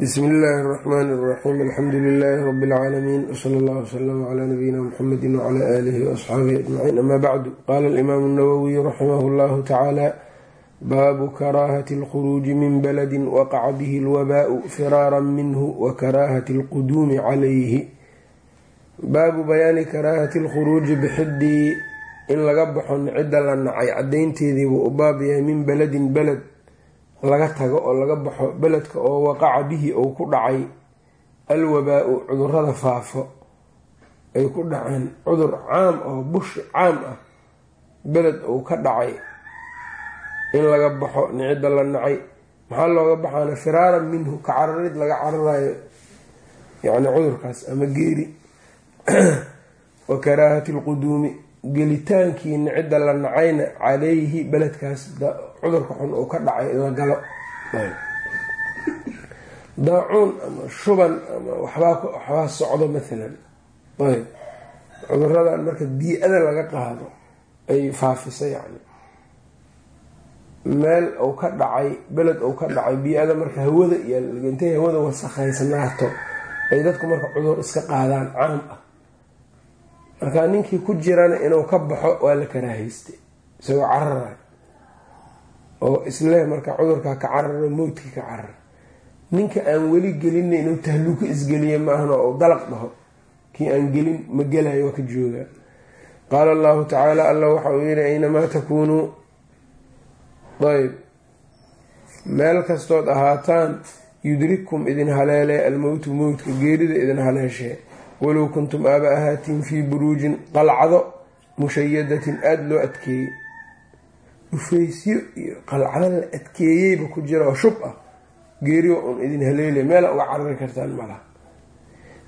bsmi illaahi اraxmaani اraxiim alxamdu lilaahi rabi اlcaalamiin wsala allah wslama cla nabiyina mxamedi wcla aalihi waasxaabihi ajmaciin ama bacdu qaala alimaamu اnawowiy raximah اllahu tacaala baabu karaahati اlkhuruuji min baladi waqaca bihi اlwabaau firaara minhu wa karaahati اlquduumi calayhi baabu bayaani karaahati اlkhuruuji bixidii in laga baxo cidda la nacay cadaynteediibuu u baab yahay min baladin beled laga tago oo laga baxo beledka oo waqaca bihi uu ku dhacay alwabaa-u cudurrada faafo ay ku dhaceen cudur caam oo bushi caam ah beled uu ka dhacay in laga baxo nicida la nacay maxaa looga baxaana? Firaaran minhu ka cararid laga cararayo yacni cudurkaas ama geeri. Wa karaahati lquduumi gelitaankii nicida la nacayna calayhi beledkaas cudurka xun uu ka dhacay in la galo daacuun ama shuban ama waxbaa socdo maalan ayb. Cuduradan marka bii-ada laga qaado ay faafisa yacni. Meel uu ka dhacay beled uu ka dhacay bii-ada marka hawada iyo intay hawada wasakhaysnaato ay dadku marka cudur iska qaadaan caam ah. Marka ninkii ku jirana inuu ka baxo waa la karaahaystay isagoo cararayo oo isleh marka cudurkaa ka cararo mowdkii ka carara ninka aan weli gelinna inuu tahluuko isgeliye maahan oo dalaq dhaho. Kii aan gelin ma gelayo waa ka joogaa qaala allahu tacaala alla waxa uu yihi aynamaa takuunuu ayb. Meel kastood ahaataan yudrikkum idin haleelee almowtu mowtka geerida idin haleeshee walow kuntum aaba ahaatiin fii buruujin qalcado mushayadatin aada loo adkeeyey dhufaysyo iyo qalcado la adkeeyeyba ku jira oo shub ah. Geeriyo un idin haleelaya meela uga carari kartaan malaha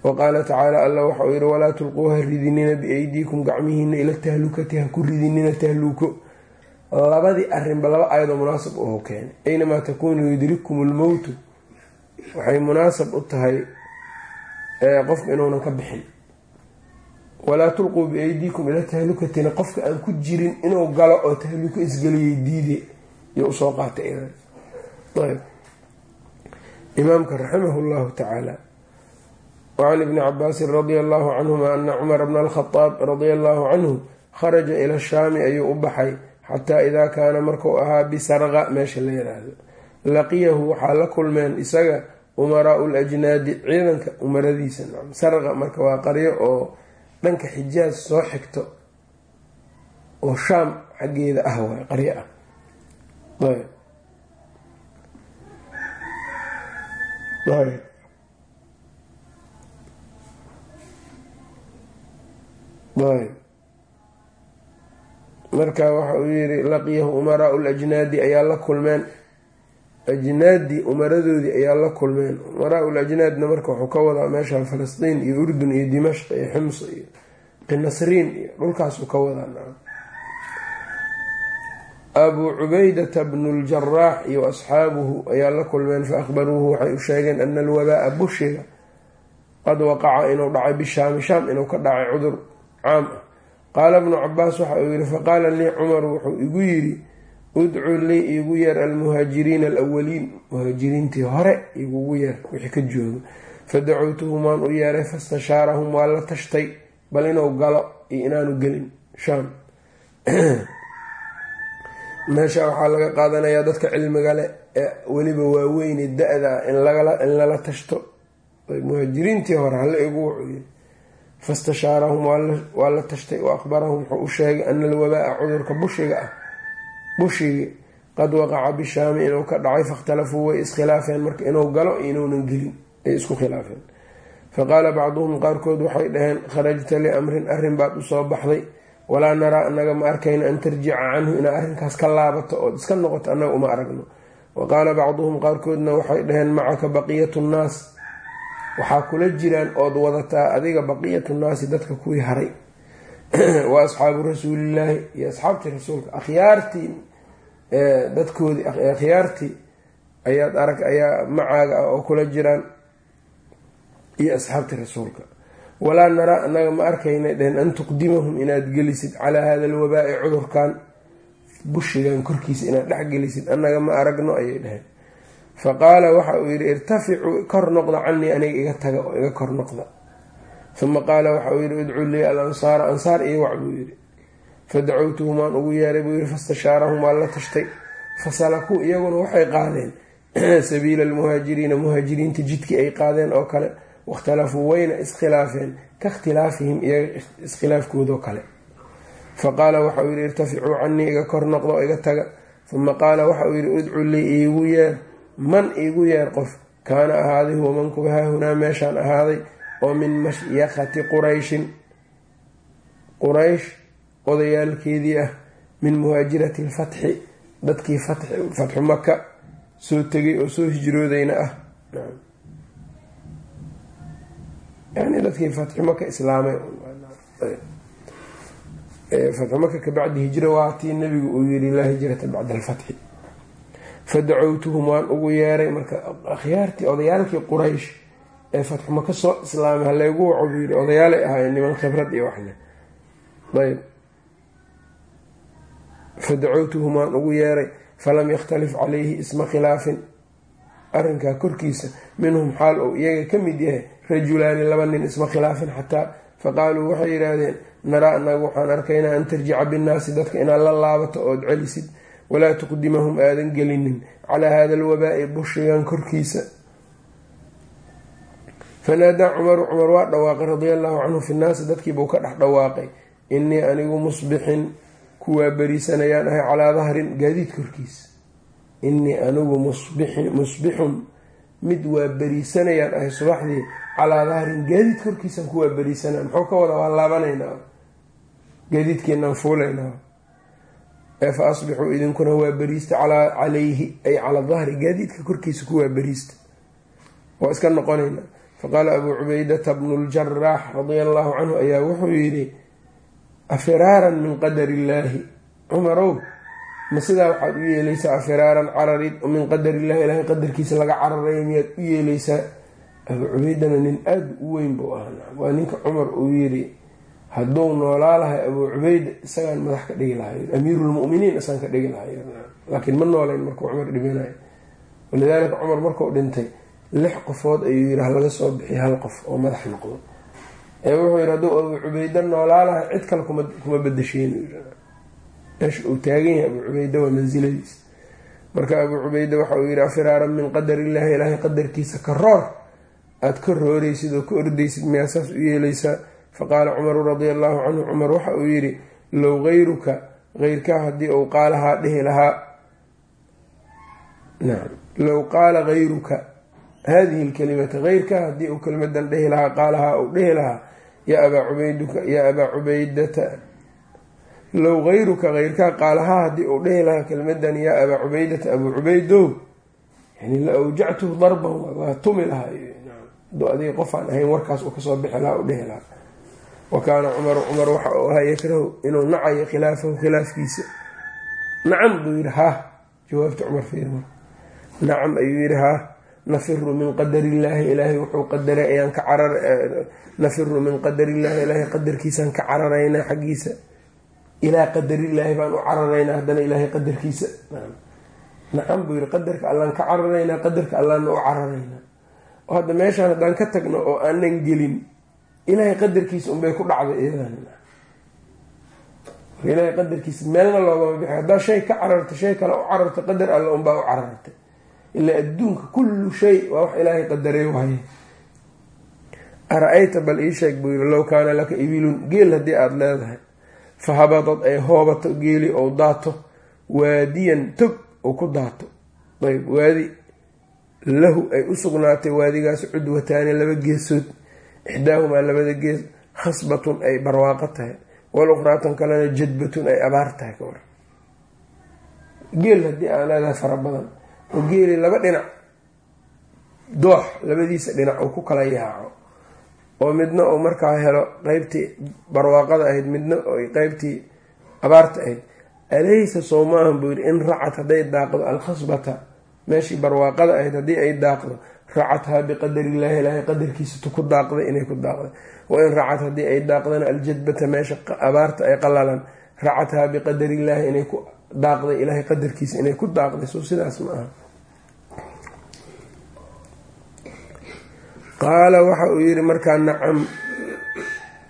wa qaala tacaala alla waxa uu yihi walaa tulquuha ridinina biaydiikum gacmihiina ila tahlukati ha ku ridinina tahluuko labadii arrinba laba ayadoo munaasab uhu keenay aynamaa takuunu yudrikkum lmowtu waxay munaasab u tahay qofka inuunan ka bixin walaa tulquu biaydiikum ila tahlukatina qofka aan ku jirin inuu galo oo tahluko isgeliyay diide iyo u soo qaatay imaamka raximah llahu tacaala wacan ibni cabaasin radia allahu canhuma ana cumara bna alkhadaab radia allahu canhu kharaja ila shaami ayuu u baxay xataa idaa kaana markuu ahaa bisarqa meesha la yiraahdo. Laqiyahu waxaa la kulmeen isaga umaraau lajnaadi ciidanka umaradiisa sarqa marka waa qaryo oo dhanka xijaaj soo xigto oo shaam xaggeeda ah waay qaryo ah. Marka waxa uu yiri laqiyahu umaraau lajnaadi ayaa la kulmeen ajnaadi umaradoodii ayaa la kulmeen. Umaraa-ul ajnaadna marka wuxuu ka wadaa meesha falastiin iyo urdun iyo dimashq iyo ximsa iyo qinasriin iyo dhulkaasuu ka wadaa abuu cubaydata bnu ljaraax iyo asxaabuhu ayaa la kulmeen fa akhbaruuhu waxay u sheegeen ana alwabaa-a bushiga qad waqaca inuu dhacay bishaami shaam inuu ka dhacay cudur caam ah. Qaala bnu cabaas waxa uu yihi faqaala lii cumar wuxuu igu yidhi udcu lii iigu yeer almuhaajiriina alawaliin muhaajiriintii hore igugu yeer wixii ka jooga. Fadacuutuhum waan u yeeray fastashaarahum waa la tashtay bal inuu galo iyo inaanu gelin. Shaam meesha waxaa laga qaadanayaa dadka cilmiga leh ee weliba waaweyne da-da in lala tashto. Muhaajiriintii hore hala igu wuxuu yiri fastashaarahum waa la tashtay wa akhbarahum. Wuxuu u sheegay ana alwabaa-a cudurka bushiga ah bushigi qad waqaca bishaami inuu ka dhacay fakhtalafuu way iskhilaafeen. Marka inuu galo inuunan gelin ay isku khilaafeen. Faqaala bacduhum qaarkood waxay dhaheen kharajta liamrin arrin baad u soo baxday. Walaa naraa anaga ma arkayno an tarjica canhu inaad arrinkaas ka laabato ood iska noqoto annaga uma aragno. Wa qaala bacduhum qaarkoodna waxay dhaheen macaka baqiyatu nnaas. Waxaa kula jiraan ood wadataa adiga baqiyatu nnaasi dadka kuwii haray wa asxaabu rasuulillaahi iyo asxaabtii rasuulka. Akhyaartii dadkoodii akhyaartii ayaad arag ayaa macaaga ah oo kula jiraan iyo asxaabtii rasuulka. Walaa naraa annaga ma arkayna dhehen an tuqdimahum inaad gelisid calaa hada alwabaa-i cudurkan bushigan korkiisa inaad dhex gelisid. Annaga ma aragno ayay dheheen faqaala waxa uu yidhi irtaficuu kor noqda canii aniga iga taga oo iga kor noqda uma qaala waxa uu yidhi idcu lii alansaara ansaar iyo wac buu yidhi fadacowtuhumaan ugu yeeray buu yidhi fastashaarahum waa la tashtay fasalakuu iyaguna waxay qaadeen sabiila almuhaajiriina muhaajiriinta jidkii ay qaadeen oo kale wakhtalafuu wayna iskhilaafeen ka ikhtilaafihim iyaga iskhilaafkoodoo kale faqaala waxa uu yidhi irtaficuu canii iga kor noqda oo iga taga uma qaala waxa uu yidhi idcu lii iigu yeer man iigu yeer qof kaana ahaaday huwa mankuba haahunaa meeshaan ahaaday oo min mashyakati qurayshin. Quraysh odayaalkeedii ah min muhaajirati lfatxi dadkii fatxu maka soo tegay oo soo hijroodayna ah. Yani dadkii fatxu maka islaamay fatxu maka kabacdi hijro waatii nabigu uu yiri laa hijrata bacda alfatxi. Fadacowtuhum waan ugu yeeray. Marka akhyaartii odayaalkii quraysh ee fatxu maka soo islaamay halaygu waco buu yiri odayaalay ahaayeen niman khibrad iyo waxle ayb fadacowtuhum waan ugu yeeray falam yakhtalif calayhi isma khilaafin. Arrinkaa korkiisa minhum xaal ou iyaga ka mid yahay rajulaani laba nin isma khilaafin xataa faqaaluu waxay yidhaahdeen naraa anagu waxaan arkaynaa an tarjica binnaasi dadka inaad la laabato ood celisid walaa tuqdimahum aadan gelinin. Calaa hada alwabaa'i bushigan korkiisa fanaadaa cumaru cumar waa dhawaaqay radia allahu canhu fi nnaasi dadkiibuu ka dhex dhawaaqay. Innii anigu musbixin kuwaa beriisanayaan ahay calaa dahrin gaadiid korkiisa innii anigu musbixun mid waa beriisanayaan ahay subaxdii calaa dahrin gaadiid korkiisaan kuwaa beriisanaya muxuu ka wada waa laabanaynaa? Gaadiidkeenaan fuulaynaa. Fa asbixuu idinkuna waa beriista calayhi ay calaa dahri gaadiidka korkiisa kuwaa beriista waa iska noqonaynaa faqaala abuu cubaydata bnu ljaraax radia allahu canhu ayaa wuxuu yidhi afiraaran min qadari illaahi cumarow ma sidaa waxaad u yeeleysaa afiraaran cararid min qadar illahi ilaahay qadarkiisa laga cararayo miyaad u yeeleysaa abuu cubeydana nin aada u weyn buu ahaa. Waa ninka cumar uu yidhi hadduu noolaa lahay abuu cubeyda isagaan madax ka dhigi lahay amiirulmuminiin isaan ka dhigi lahay laakiin ma nooleyn markuu cumar dhibinayo walidaalika cumar markuu dhintay lix qofood ayuu yidhi halaga soo bixiya hal qof oo madax noqdo wuxuu yidhi hadduu abuu cubeyda noolaa lahay cid kale kuma badasheen meesha uu taagan yahay abuu cubeyda waa mansiladiis marka abuu cubeyda waxa uu yidhi afiraaran min qadari illaahi ilaahay qadarkiisa ka roor. Aada ka rooreysid oo ka ordaysid miyaa saas u yeeleysaa faqaala cumaru radia allahu canhu cumar waxa uu yidhi low gayruka geyrkaa haddii uu qaalahaa dhihi lahaa. Nacam low qaala gayruka hadihi lkalimata geyrkaa haddii uu kelimadan dhihi lahaa qaalahaa uu dhihi lahaa yaa abaa cubayduka yaa abaa cubaydata low gayruka geyrkaa qaalahaa haddii uu dhihi lahaa kelimadan yaa abaa cubaydata abuu cubeydow yani la awjactuhu darban waa tumi lahaa aduu adiga qofaan ahayn warkaas uu ka soo bixi lahaa u dhihi lahaa wa kaana cumaru cumar waxa uu ahaa yakrahu inuu nacayo khilaafahu khilaafkiisa nacam buu yidhi haa jawaabta cumar fiirma nacam ayuu yidhi haa nafiru min qadari illaahi ilaahay wuxuu qadaray ayaan ka carar nafiru min qadari illaahi ilaahay qadarkiisaan ka cararaynaa xaggiisa. Ilaa qadarillaahi baan u cararaynaa haddana ilaahay qadarkiisa. Nacam buu yidhi qadarka allaan ka cararaynaa qadarka allaana u cararaynaa oo hadda meeshaan haddaan ka tagno oo aanan gelin ilaahay qadarkiisa unbay ku dhacday iyadan ilaahay qadarkiisa meelna loogama bixi haddaa shay ka cararta shay kale u cararta qadar alle unbaa u carartay ilaa adduunka kullu shay waa wax ilaahay qadaray waye ara-ayta bal ii sheeg buu yiri low kaana laka ibilun geel haddii aada leedahay. Fa habadad ay hoobato geeli ou daato waadiyan tog ou ku daato. Ayb waadi lahu ay u sugnaatay waadigaas cudwataani laba geesood ixdaahumaa labada gees khasbatun ay barwaaqo tahay. Waluqraatan kalena jadbatun ay abaar tahay ka war geel haddii aan leedahay fara badan oo geeli laba dhinac doox labadiisa dhinac uu ku kala yaaco. oo midna uu markaa helo qeybtii barwaaqada ahayd midna qeybtii abaarta ahayd. Alaysa soo maahan buu yidhi in racat hadday daaqdo alkhasbata meeshii barwaaqada ahayd haddii ay daaqdo racathaa biqadariillaahi ilaahay qadarkiisa ku daaqday inay ku daaqday. Wain racat haddii ay daaqdana aljadbata meesha abaarta ay qalalan racathaa biqadarillaahi inay ku daaqday ilaahay qadarkiisa inay ku daaqday. Soo sidaas ma aha qaala waxa uu yihi markaa nacam.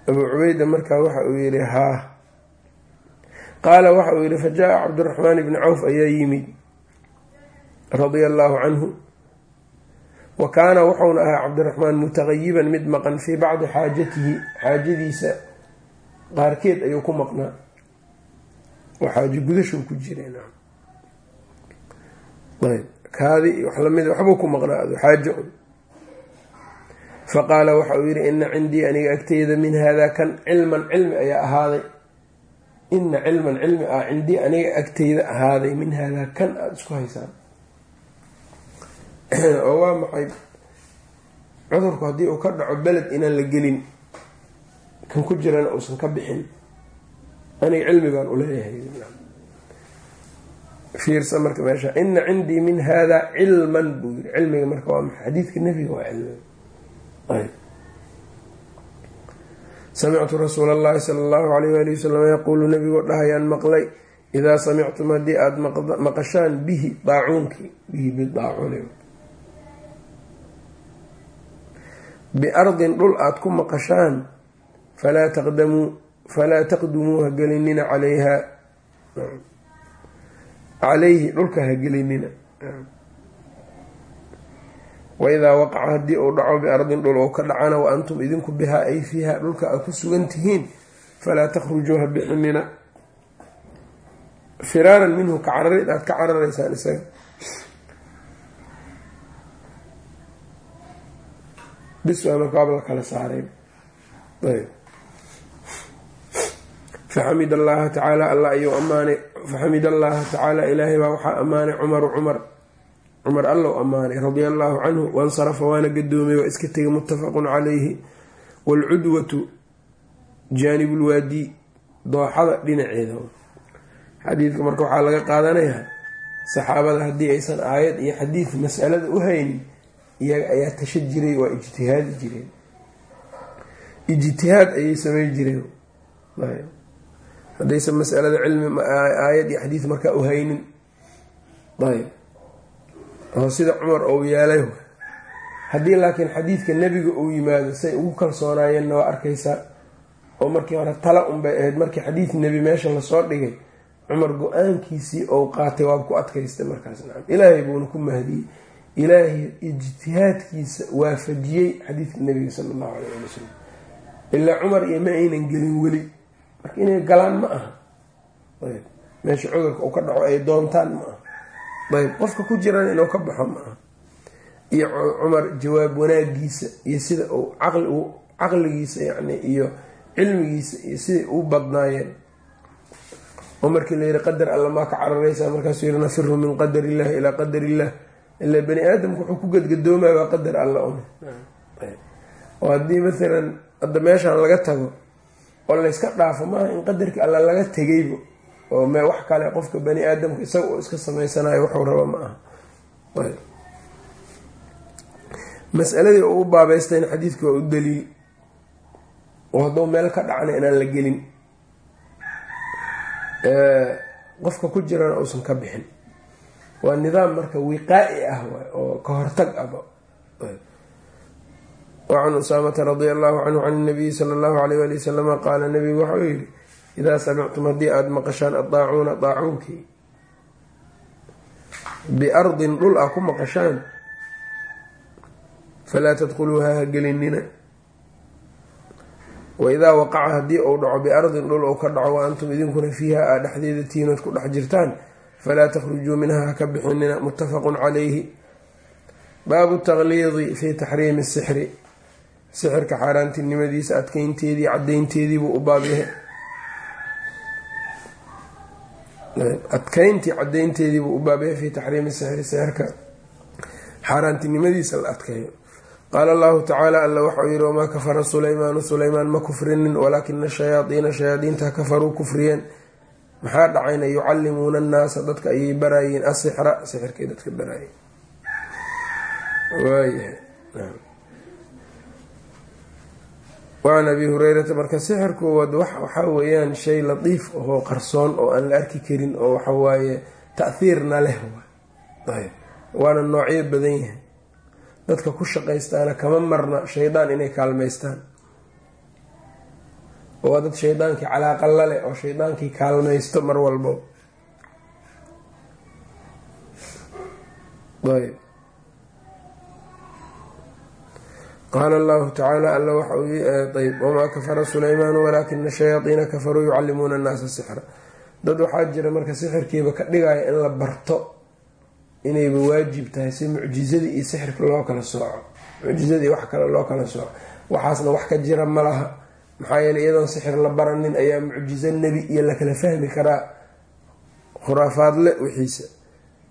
Abuu cubayda markaa waxa uu yihi haa. Qaala waxa uu yihi fajaءa cabduraxmaan ibni cawf ayaa yimid radia allaahu canhu wa kaana wuxuuna ahaa cabdiraxmaan mutaqayiban mid maqan fii bacdi xaajatihi xaajadiisa. Qaarkeed ayuu ku maqnaa oo xaajo gudashuu ku jireen ayb kaadi iyo wax la mid waxbuu ku maqnaado xaajo faqaala waxa uu yihi ina cindii aniga agteyda min haadaa kan cilman cilmi ayaa ahaaday. Ina cilman cilmi ah cindii aniga agteyda ahaaday min haadaa kan aada isku haysaan. Oo waa maxay? Cudurku haddii uu ka dhaco beled inaan la gelin kan ku jirana uusan ka bixin aniga cilmi baan uleeyahay fiirsa marka meesha ina cindii min hada cilman buu yiri cilmiga marka waa maxay? Xadiidka nebiga waa cilmiga samictu rasuula allahi sala allahu alayh waali wasalam yaquulu nabigoo dhahayaan maqlay idaa samictum haddii aada maqashaan bihi daacuunkii bihi bidaacuun biardin dhul aada ku maqashaan falaa taqdamuu falaa taqdumuu ha gelinina calayha calayhi dhulka ha gelinina waidaa waqaca haddii uu dhaco biardin dhul ou ka dhacana wa idinku bihaa ay fiiha dhulka aad ku sugan tihiin falaa takhrujuu ha bixinina firaaran minhu ka cararid aada ka cararaysaan isaga bis waa marka waaba la kala saaray faxamid allaha tacaala alla ayuu ammaanay faxamid allaha tacaala ilaahay baa waxaa ammaanay cumaru cumar cumar allow ammaanay radia allaahu canhu wansarafa waana gadoomay waa iska tegay muttafaqun calayhi. Waalcudwatu jaanibulwaadi dooxada dhinaceeda. Xadiidka marka waxaa laga qaadanayaa saxaabada haddii aysan aayad iyo xadiid masalada u haynin iyaga ayaa tasha jiray waa ijtihaadi jireen ijtihaad ayay samey jireen. Haddaysan masalada cilmi aayad iyo xadiid markaa u haynin. Ayb sida cumar ou yeelay. Haddii laakiin xadiidka nebiga uu yimaado say ugu kalsoonaayeenna waa arkaysaa oo markii hore tala unbay ahayd markii xadiid nebi meesha la soo dhigay cumar go'aankiisii ou qaatay waab ku adkaystay markaas. Nacam ilaahay buuna ku mahdiyey. Ilaahay ijtihaadkiisa waafajiyey xadiidka nebiga sala allahu alayh ali wasalam ilaa cumar iyo ma aynan gelin weli. Marka inay galaan ma aha. Meesha cudurka uu ka dhaco ay doontaan ma aha ayb qofka ku jiraan inuu ka baxo ma aha. Iyo cumar jawaab wanaagiisa iyo sida uu caqli caqligiisa yacni iyo cilmigiisa iyo siday u badnaayeen. Oo markii la yihi qadar alla maa ka cararaysaa markaasuu yihi nafiru min qadar illahi ilaa qadar illah ilaa bani aadamku wuxuu ku gadgadoomaya waa qadar alla un oo haddii maalan hadda meeshaan laga tago oo layska dhaafo maaha in qadarkii alla laga tegaybo oo me wax kale qofka bani aadamka isaga uu iska sameysanayo wuxuu rabo ma aha. Masaladii uu u baabeystayna xadiidki waa u daliil oo hadduu meel ka dhacna inaan la gelin qofka ku jirana uusan ka bixin. Waa nidaam marka wiqaa-i ah oo ka hortag aba. Wacan usaamata radia allahu canhu can nabiyi sala allahu alayh ali wasalama qaala nabigu waxau yihi idaa samictum haddii aada maqashaan adaacuuna daacuunkii biardin dhul ah ku maqashaan falaa tadkhuluuha ha gelinina waidaa waqaca haddii uu dhaco biardin dhul ou ka dhaco wa antum idinkuna fiiha aa dhexdeeda tiinood ku dhex jirtaan falaa takhrujuu minha haka bixinina muttafaqun calayhi baabu taqliidi fi taxriimi sixri sixirka xaaraantinimadiisa adkeynteedii cadaynteediibuu u baab yahay adkeyntii cadaynteediibuu u baab yahay fi taxriimi sixri sixirka xaaraantinimadiisa la adkeeyo. Qaala allahu tacaala alla waxau yihi wamaa kafara sulaymaanu sulaymaan ma kufrinin walaakina shayaadiina shayaadiinta kafaruu kufriyeen. Maxaa dhacayna? Yucallimuuna annaasa dadka ayay baraayeen. Asixra sixirkay dadka baraayeen wacan abi hureyrata marka sixirkood waxaa weeyaan shay latiif ahoo qarsoon oo aan la arki karin oo waxawaaye ta-hiirna leh ayb. Waana noocyo badan yahay. Dadka ku shaqaystaana kama marna shaydaan inay kaalmaystaan. Waa dad shaydaankii calaaqa la leh oo shaydaankii kaalmaysto mar walbo. Ayb qaala allahu tacaala alla waxa uu ayb wamaa kafara sulaymaanu walaakina shayaadiina kafaruu yucallimuuna annaasa sixra dad waxaa jira marka sixirkiiba ka dhigaya in la barto inayba waajib tahay si mucjizadii iyo sixirka loo kala sooco mucjizadii wax kale loo kala sooco waxaasna wax ka jira ma laha maxaa yeeley iyadoon sixir la baranin ayaa mucjizo nebi iyo lakala fahmi karaa khuraafaadle wixiisa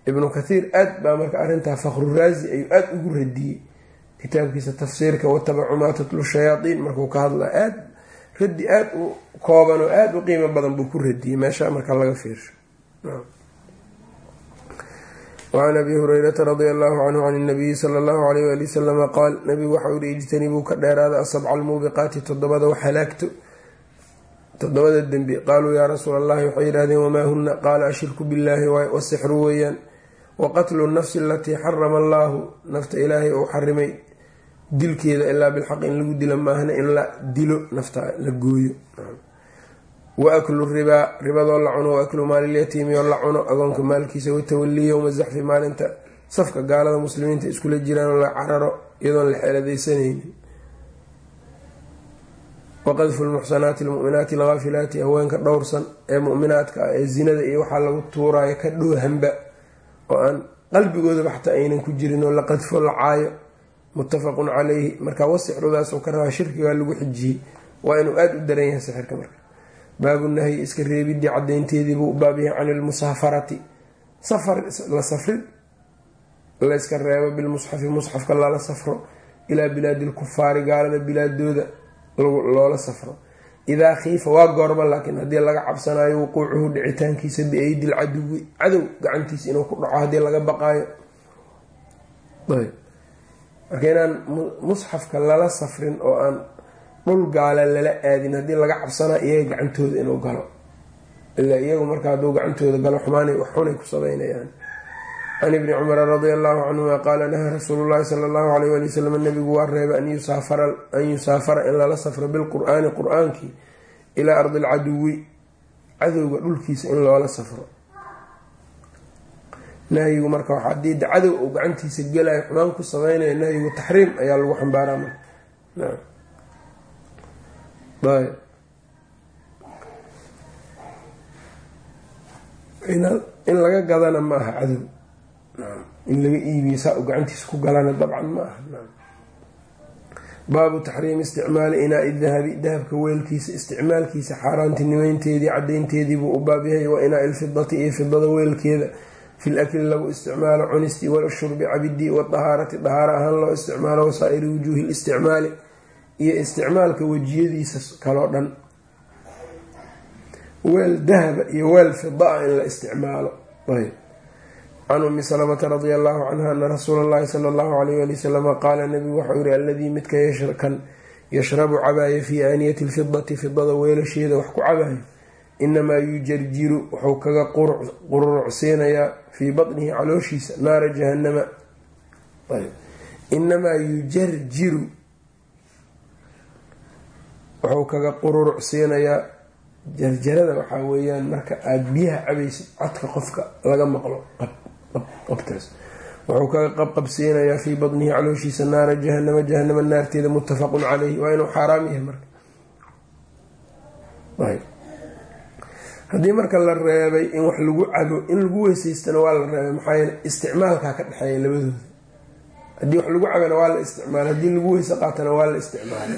ibnu kathiir aad baa marka arrintaa fakhruraazi ayuu aada ugu radiyey kitaabkiisa tafsiirka watabacuu maa tatlu shayaaiin markuu ka hadla aad raddi aada u kooban oo aada u qiimo badan buu ku radiyey meesha marka laga fiirsho wacan abi hurayrata radia allahu canhu can nabiyi sala allahu alayh waali wasalama qaal nabigu waxau yihi ijtanibuu ka dheeraada asabca almuubiqaati todobada wax halaagto todobada dembi. Qaaluu yaa rasuul allahi waxay yidhahdeen wamaa huna qaala ashirku billaahi wasixru weeyaan. Waqatlu nafsi alatii xarama allaahu. Nafta ilaahay uu xarimay dilkeeda ilaa bilxaq in lagu dilo maahna in la dilo nafta la gooyo. Wa aklu ribaa ribadoo la cuno wa aklu maalilyatiimi oo la cuno agoonka maalkiisa watawaliyi yowma zaxfi maalinta safka gaalada muslimiinta iskula jiraan oo la cararo iyadoon la xeeladaysanaynin. Waqadfu lmuxsanaati almu'minaati alghaafilaati haweenka dhowrsan ee mu'minaadka ah ee zinada iyo waxaa lagu tuuraayo ka dhoohanba oo aan qalbigoodaba xataa aynan ku jirin oo la qadfo la caayo muttafaqun calayhi. Marka wasixrudaasoo ka rabaa shirkigaa lagu xijiyey. Waa inuu aada u daran yahay sixirka marka. Baabu nahyi iska reebidii cadeynteediibuu u baab yahay can ilmusaafarati safar la safrid layska reebo bilmusxafi musxafka lala safro. Ilaa bilaadi lkufaari gaalada bilaadooda loola safro. Idaa khiifa waa goorma laakiin haddii laga cabsanayo wuquucuhu dhicitaankiisa biaydi lcaduwi cadow gacantiisa inuu ku dhaco haddii laga baqaayo marka inaan musxafka lala safrin oo aan dhul gaala lala aadin haddii laga cabsanaa iyaga gacantooda inuu galo. Ilaa iyagu marka hadduu gacantooda galo xumaanay wax xunay ku sameynayaan can ibni cumara radia allahu canhuma qaala nahaa rasuulu llahi sala allahu alayh wali wasalam nabigu waa reebay an yusaafara in lala safro bilqur-aani qur'aankii ilaa ardi alcaduwi cadowga dhulkiisa in loola safro nahyigu marka waxaa haddii cadow gacantiisa gelayo xumaan ku sameynaya nahyigu taxriim ayaa lagu xambaaraa marka. In laga gadana ma aha cadow in laga iibiyo saa u gacantiisa ku galana dabcan ma aha baabu taxriimi isticmaali inaai dahabi dahabka weelkiisa isticmaalkiisa xaaraantinimeynteedii cadeynteedii buu u baab yahay wa inaai lfidati iyo fidada weelkeeda fi lakli lagu isticmaalo cunistii walshurbi cabidii wadahaarati dahaaro ahaan loo isticmaalo wasaa-iri wujuuhi listicmaali iyo isticmaalka wejiyadiisa kaloo dhan weel dahaba iyo weel fida-a in la isticmaalo can umi salamata radia allahu canha ana rasuula allahi sala allahu alayh ali wasalama qaala nabigu waxau yihi aladii midka kan yashrabu cabaaya fii aaniyati lfidati fidada weelasheeda wax ku cabayo inamaa yujarjiru wuxuu kaga qururucsiinayaa fii batnihi calooshiisa naara jahanama inamaa yujarjiru wuxuu kaga qururucsiinayaa jarjarada waxaa weeyaan marka aada biyaha cabaysid codka qofka laga maqlo qabtaas wuxuu kaga qabqabsiinayaa fii badnihi calooshiisa naara jahanama jahanama naarteeda muttafaqun caleyhi waa inuu xaaraam yahay marka haddii marka la reebay in wax lagu cabo in lagu weysaystana waa la reebay maxaa isticmaalkaa ka dhexeeya labadooda. Haddii wax lagu cabana waa la isticmaala haddii lagu weyse qaatana waa la isticmaala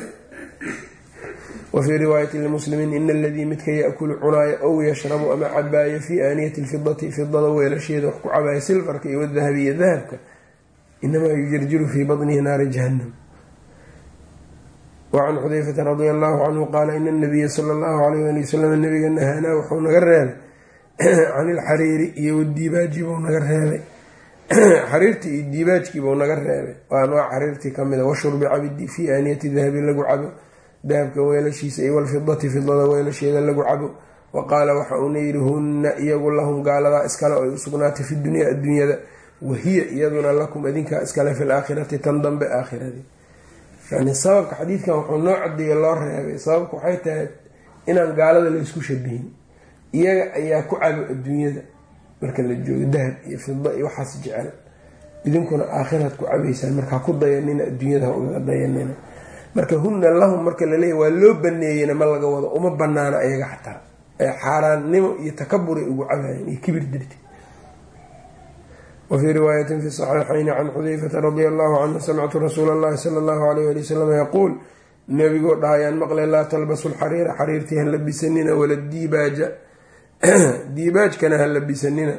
wafii riwaayati limuslimiin ina aladii midka yaakulu cunaaya ow yashrabu ama cabaaya fii aaniyati lfidati fidada weelasheeda wax ku cabaaya silfarka iyo wadahabi iyo dahabka inamaa yujarjiru fii badnihi naara jahanam wacan xudeyfata radia allahu canhu qaala ina nabiya sala allahu alayh ali wasalam nabiga nahaanaa wuxuu naga reebay can ilxariiri iyo wadiibaajiibuu naga reebay xariirtii iyo diibaajkiibuu naga reebay waa anwaac xariirtii kamida washurbi cabidi fii aaniyati dahabi lagu cabo dahabka weelashiisa iyo walfidati fidada weelasheeda lagu cabo wa qaala waxa uuna yidhi hunna iyagu lahum gaaladaa iskale oo ay u sugnaatay fi dunyaa adduunyada wahiya iyaduna lakum idinkaa iskale fi laakhirati tan dambe aakhiradii yani sababka xadiidkan wuxuu noo cadeeye loo reebay. Sababka waxay tahay inaan gaalada laysku shabihin iyaga ayaa ku cabo adduunyada. Marka la joogo dahab iyo fida iyo waxaas jecel. Idinkuna aakhiraad ku cabaysaan markaa ku dayanina adduunyada ha ugaga dayanina. Marka hunna lahum marka laleeya waa loo baneeyena ma laga wado. Uma banaano ayaga xataa. Xaaraannimo iyo takaburay ugu cabaayeen iyo kibir dirti wfii riwaayatin fi saxiixayni can xudeyfata radia allahu canhu samictu rasuula allahi sala allahu alayh ali wasalam yaquul nebigoo dhahayaan maqle laa talbasu lxariira xariirtii ha labisanina wala diibaaja diibaajkana ha labisanina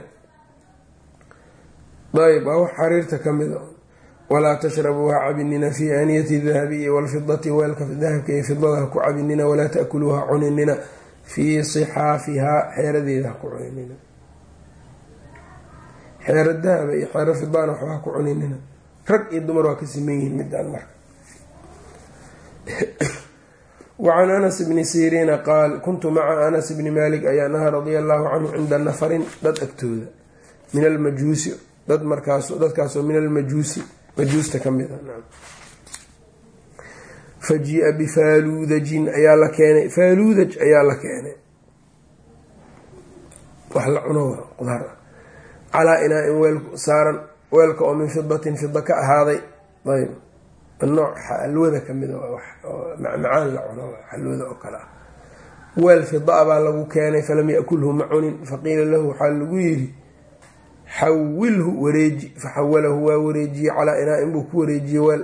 ayb waa wax xariirta ka mida walaa tashrabuu ha cabinina fii aaniyati dahabi iyo walfidati weelka dahabka iyo fidada ha ku cabinina walaa takuluu cuninina fii sixaafihaa xeeradeeda ha ku cuninina xeero dahaba iyo xeero fidaana waxba ha ku cuninina rag iyo dumar waa ka siman yihiin midaan marka. Wacan anas bni siriina qaal kuntu maca anas bni malik ayaan ahaa radia allahu canhu cinda nafarin dad agtooda. Min almajuusi dad markaas dadkaasoo min almajuusi majuusta ka mid a fa bifaaluudajin ayaa la keenay. Faaluudaj ayaa la keenay. Wax la cuno qudaar calaa inaa-in weel saaran weelka oo min fidatin fida ka ahaaday. Ayb. Nooc xalwada ka mid macmacaan la cuno xalwada oo kale ah. Weel fida baa lagu keenay falam yakulhu ma cunin faqiila lahu waxaa lagu yiri xawilhu wareeji faxawalahu waa wareejiyey calaa inaa-in buu ku wareejiyey weel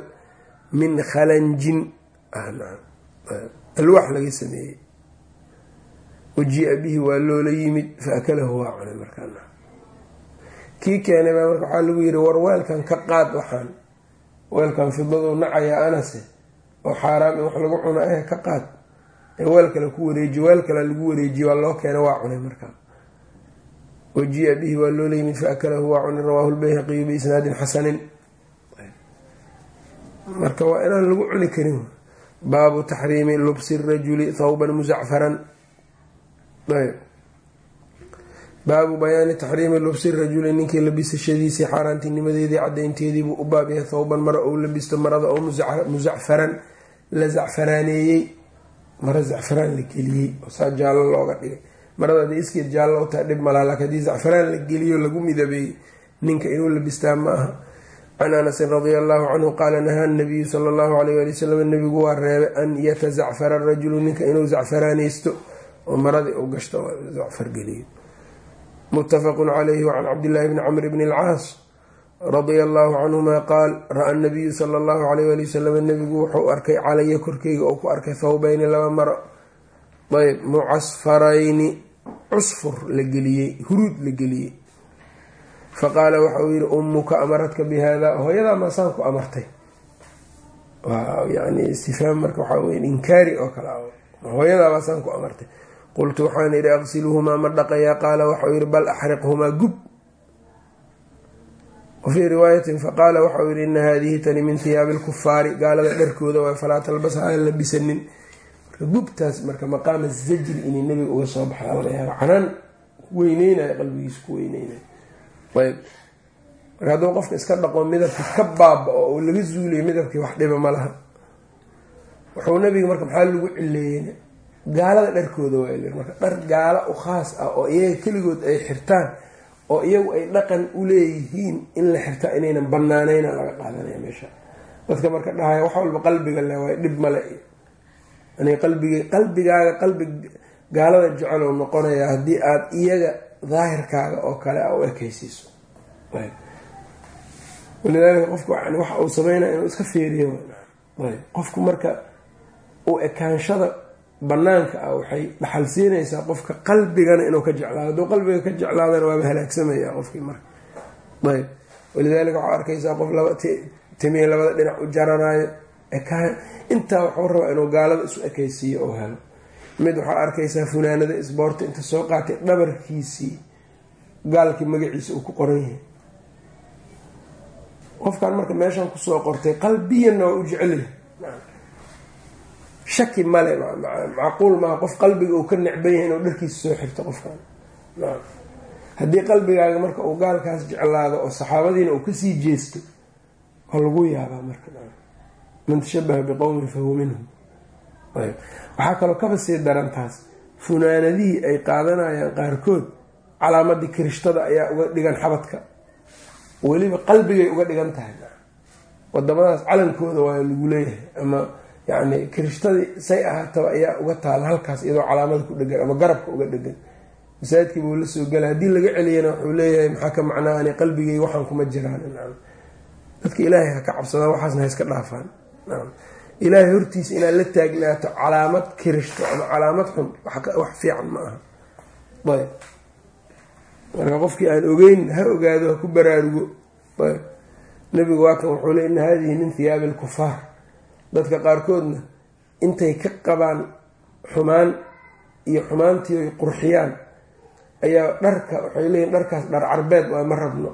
min khalanjin. Alwaax laga sameeyey. Waji-a bihi waa loola yimid faakalahu waa cunay markaa kii keenay baa marka waxaa lagu yiri war weelkan ka qaad waxaan. Weelkan fidadu nacaya anase oo xaaraam in wax lagu cuno eh ka qaad. Ee weel kale ku wareejiye weel kale lagu wareejiye waa loo keenay waa cunay markaa waji-a bihi waa loola yimid faakalahu waa cunay rawaahu lbayhaqiyu biisnaadin xasanin marka waa inaan lagu cuni karin. Baabu taxriimi lubsi rajuli thawban musacfaran baabu bayaani taxriimi lubsi rajuli ninkii labisashadiisii xaaraantinimadeedii cadaynteediibuu u baab yahay thawban mara ou labisto marada oo musacfaran la zacfaraaneeyey mara zacfaraan la geliyey oo saa jaallo looga dhigay. Marada haddii iskeed jaallo u tahay dhib malaa laakin haddii zacfaraan la geliyo lagu midabeeyey ninka inuu labistaa ma aha. Can anasin radia allahu canhu qaala nahaa nabiyu sala allahu alayh ali wasalam nabigu waa reebay an yatazacfara rajulu ninka inuu zacfaraaneysto oo maradii u gashto zacfargeliyo mutafaqu calayhi wacan cabdillahi bni camr bni alcaas radia allahu canhuma qaal ra'a nabiyu sala allahu alayh ali wasalam nabigu wuxuu arkay calaya korkeyga oo ku arkay thawbeyni laba maro. Ayb mucasfarayni cusfur la geliyey huruud la geliyey. Faqaala waxa uu yihi ummuka amaradka bi hada hooyadaa maasaan ku amartay. Yani istifhaam marka waxaa wey inkaari oo kale. Hooyadaa ku amartay qultu waxaan idhi aqsiluhumaa ma dhaqayaa qaala waxauu yihi bal axriqhumaa gub. Wafii riwaayatin faqaala waxauu yihi ina haadihi tani min hiyaabi lkufaari gaalada dharkooda waa falaa talbasa aan labisanin marka gubtaas marka maqaama zajri inay nebiga uga soo baxda laga canaan weyneynaya qalbigiisa ku weyneynaya ayb. Marka hadduu qofka iska dhaqo midabkii ka baaba-o oo laga zuuliyo midabkii wax dhiba ma laha. Wuxuu nabiga marka maxaa lagu cileeyey gaalada dharkooda waa l marka dhar gaalo u khaas ah oo iyaga keligood ay xirtaan oo iyagu ay dhaqan u leeyihiin in la xirtaa inaynan banaaneyna laga qaadanaya meesha. Dadka marka dhahaya wax walba qalbiga le waay dhib male yani qalbig qalbigaaga qalbi gaalada jeceloo noqonaya haddii aada iyaga daahirkaaga oo kale a u ekeysiiso walidaalika qofku waxa uu sameynaya inuu iska feeriyo qofku marka u ekaanshada banaanka ah waxay dhaxal siinaysaa qofka qalbigana inuu ka jeclaado. Hadduu qalbiga ka jeclaadana waaba halaagsamaya qofkii marka. Ayb. Walidaalika waxaa arkaysaa qof laba timiye labada dhinac u jaranayo intaa waxuu rabaa inuu gaalada isu ekeysiiyo oo helo. Mid waxaa arkaysaa funaanada isboorta inta soo qaatay dhabarkiisii gaalkii magaciisa uu ku qoran yahay. Qofkan marka meeshan ku soo qortay qalbiyanna waa u jecelyahay shaki male macquul maaha qof qalbiga uu ka necban yahay inuu dharkiisa soo xirto qofkan. Haddii qalbigaaga marka uu gaalkaas jeclaado oo saxaabadiina uu ka sii jeesto oo lagu yaabaa marka man tashabaha biqowmin fahuwa minhum. Waxaa kaloo kaba sii daran taas. Funaanadihii ay qaadanayaan qaarkood calaamadii kirishtada ayaa uga dhigan xabadka. Weliba qalbigay uga dhigan tahay wadamadaas calankooda waa lagu leeyahay ama yani kirishtadii say ahaataba ayaa uga taala halkaas iyadoo calaamada ku dhegan ama garabka uga dhegan masaajidkii buu la soo gala. Haddii laga celiyana wuxuu leeyahay maxaa ka macnaa? Ani qalbigay waxaan kuma jiraan. Dadka ilaahay ha ka cabsadaan waxaasna ha iska dhaafaan. Ilaahay hortiisa inaad la taagnaato calaamad kirishto ama calaamad xun wax fiican ma aha. Ayb. Marka qofkii aan ogeyn ha ogaado ha ku baraarugo. Ayb. Nabigu waa kan wuxuu le ina hadihi min hiyaabi alkufaar dadka qaarkoodna intay ka qabaan xumaan iyo xumaantii ay qurxiyaan ayaa dharka waxay leeyihiin dharkaas dhar carbeed waay ma rabno.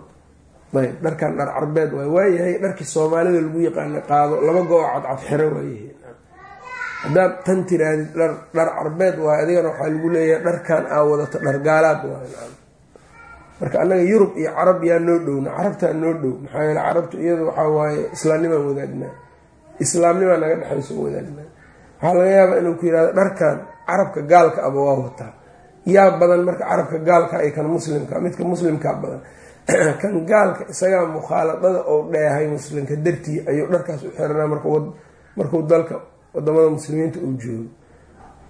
Ayb dharkan dhar carbeed waay. Waayahay dharkii soomaalida lagu yaqaana qaado laba go-o cadcad xero waayahay. Haddaad tan tiraadid dhar carbeed waay adigana waxaa lagu leeyahay dharkan aa wadato dhar gaalaad waay. Marka annaga yurub iyo carab yaa noo dhowna carabtaa noo dhow maxaa yeele carabtu iyadu waxaa waaye islaamnimaan wadaagnaa islaamnimaa naga dhexayso wadaagnaa waxaa laga yaabaa inuu ku yihahdo dharkan carabka gaalka aba waa wataa. Yaa badan marka carabka gaalka iyo kan muslimka midka muslimkaa badan. Kan gaalka isagaa mukhaaladada oo dheehay muslimka dartii ayuu dharkaas u xiranaa markuu dalka waddamada muslimiinta uu joogo.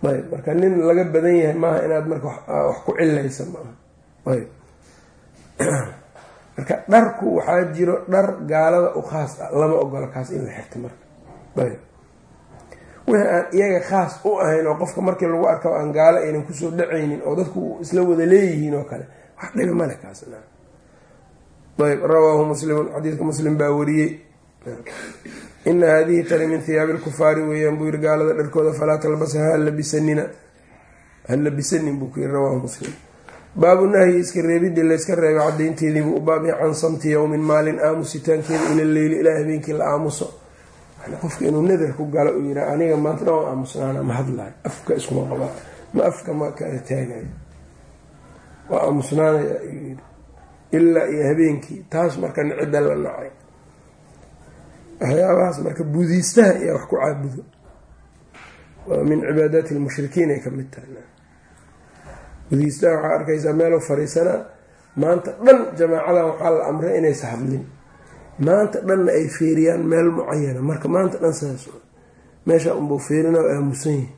Ayb marka nin laga badan yahay maaha inaad marka wax ku cilaysa maaha. Ayb. Marka dharku waxaa jiro dhar gaalada u khaas ah lama ogola kaas in la xirto marka wixii aan iyaga khaas u ahayn oo qofka markii lagu arkaba aan gaalo aynan ku soo dhacaynin oo dadku isla wada leeyihiin oo kale wax dhibi male kaas. Ayb. Rawaahu muslimun xadiidka muslim baa wariyey. Ina haadihi tani min hiyaabi lkufaari weeyaan buu yiri gaalada dharkooda falaa talbasa ha labisanina. Ha labisanin buu ku yiri rawaahu muslim. Baabu nahyi iska reebidii layska reebay cadaynteediibuu u baabya can samti yowmin maalin aamusitaankeeda ila leyli ilaa habeenkii la aamuso qofka inuu nadar ku galo uu yira aniga maanta dhan aamusnaana ma hadlayo afka iskuma qaba. Ma afka ma kala taagayo waa aamusnaanaya yii ilaa iyo habeenkii taas marka nicida la nacay waxyaabahaas marka budiistaha ayaa wax ku caabudo. Waa min cibaadaati lmushrikiin ay ka mid tahay. Budiistaha waxaa arkaysaa meelu fariisanaa maanta dhan jamaacadan waxaa la amray inaysa hadlin maanta dhanna ay feeriyaan meel mucayana marka maanta dhan saas meesha unbuu feerina oo aamusan yahi